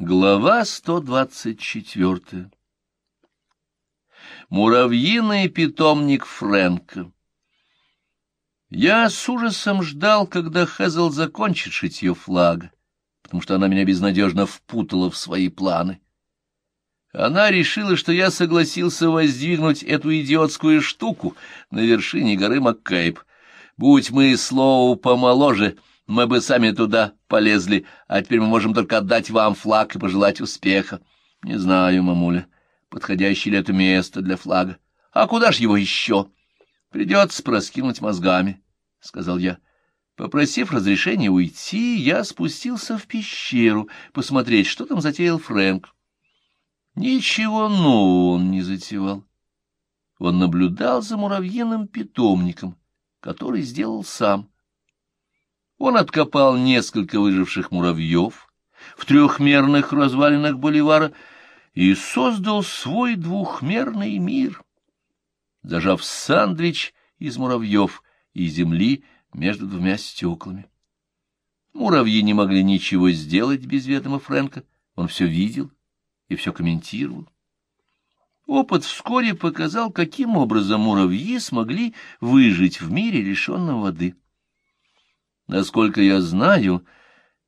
Глава 124 Муравьиный питомник Фрэнка Я с ужасом ждал, когда Хезл закончит шитье флага, потому что она меня безнадежно впутала в свои планы. Она решила, что я согласился воздвигнуть эту идиотскую штуку на вершине горы Маккейб. Будь мы слову помоложе — мы бы сами туда полезли, а теперь мы можем только отдать вам флаг и пожелать успеха. Не знаю, мамуля, подходящее ли это место для флага. А куда ж его еще? Придется проскинуть мозгами, — сказал я. Попросив разрешения уйти, я спустился в пещеру посмотреть, что там затеял Фрэнк. Ничего нового он не затевал. Он наблюдал за муравьиным питомником, который сделал сам. Он откопал несколько выживших муравьев в трехмерных развалинах боливара и создал свой двухмерный мир, зажав сандвич из муравьев и земли между двумя стеклами. Муравьи не могли ничего сделать без ведома Фрэнка, он все видел и все комментировал. Опыт вскоре показал, каким образом муравьи смогли выжить в мире, лишенном воды. Насколько я знаю,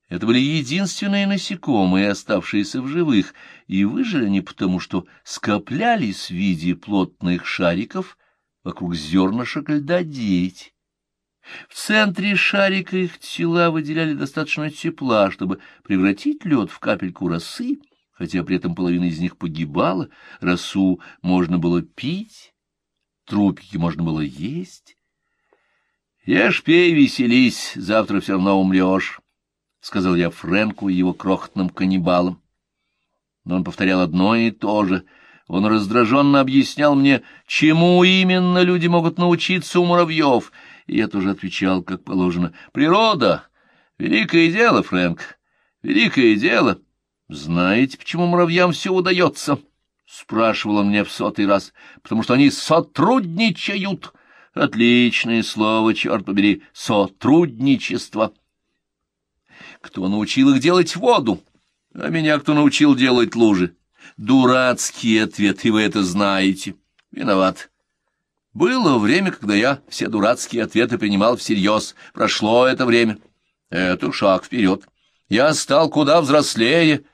это были единственные насекомые, оставшиеся в живых, и выжили они потому, что скоплялись в виде плотных шариков вокруг зернышек льда девять. В центре шарика их тела выделяли достаточно тепла, чтобы превратить лед в капельку росы, хотя при этом половина из них погибала, росу можно было пить, трупики можно было есть. Ешь, пей, веселись, завтра все равно умрешь, — сказал я Фрэнку и его крохотным каннибалам. Но он повторял одно и то же. Он раздраженно объяснял мне, чему именно люди могут научиться у муравьев, и я тоже отвечал, как положено. Природа — великое дело, Фрэнк, великое дело. Знаете, почему муравьям все удается? — спрашивал он меня в сотый раз. — Потому что они сотрудничают. — Отличное слово, черт побери, сотрудничество. Кто научил их делать воду? А меня кто научил делать лужи? Дурацкий ответ, и вы это знаете. Виноват. Было время, когда я все дурацкие ответы принимал всерьез. Прошло это время. Это шаг вперед. Я стал куда взрослее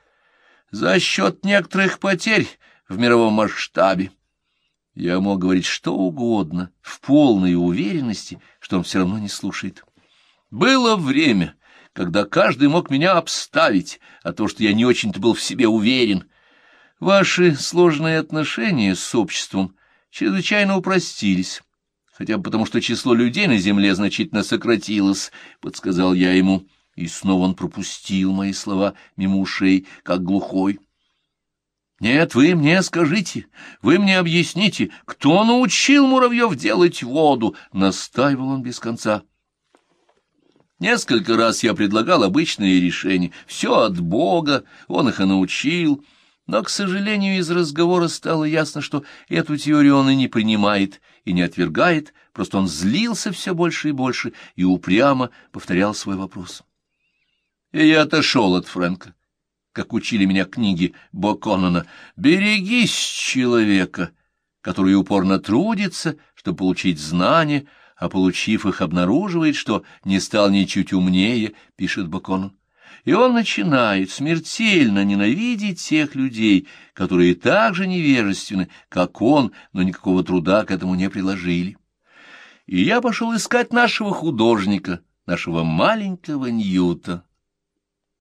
за счет некоторых потерь в мировом масштабе. Я мог говорить что угодно, в полной уверенности, что он все равно не слушает. Было время, когда каждый мог меня обставить, а то, что я не очень-то был в себе уверен. Ваши сложные отношения с обществом чрезвычайно упростились, хотя бы потому, что число людей на земле значительно сократилось, — подсказал я ему, и снова он пропустил мои слова мимо ушей, как глухой. Нет, вы мне скажите, вы мне объясните, кто научил муравьев делать воду, — настаивал он без конца. Несколько раз я предлагал обычные решения. Все от Бога, он их и научил. Но, к сожалению, из разговора стало ясно, что эту теорию он и не принимает, и не отвергает, просто он злился все больше и больше и упрямо повторял свой вопрос. И я отошел от Фрэнка как учили меня книги Боконона, берегись человека, который упорно трудится, чтобы получить знания, а получив их, обнаруживает, что не стал ничуть умнее, пишет Боконон. И он начинает смертельно ненавидеть тех людей, которые так же невежественны, как он, но никакого труда к этому не приложили. И я пошел искать нашего художника, нашего маленького Ньюта.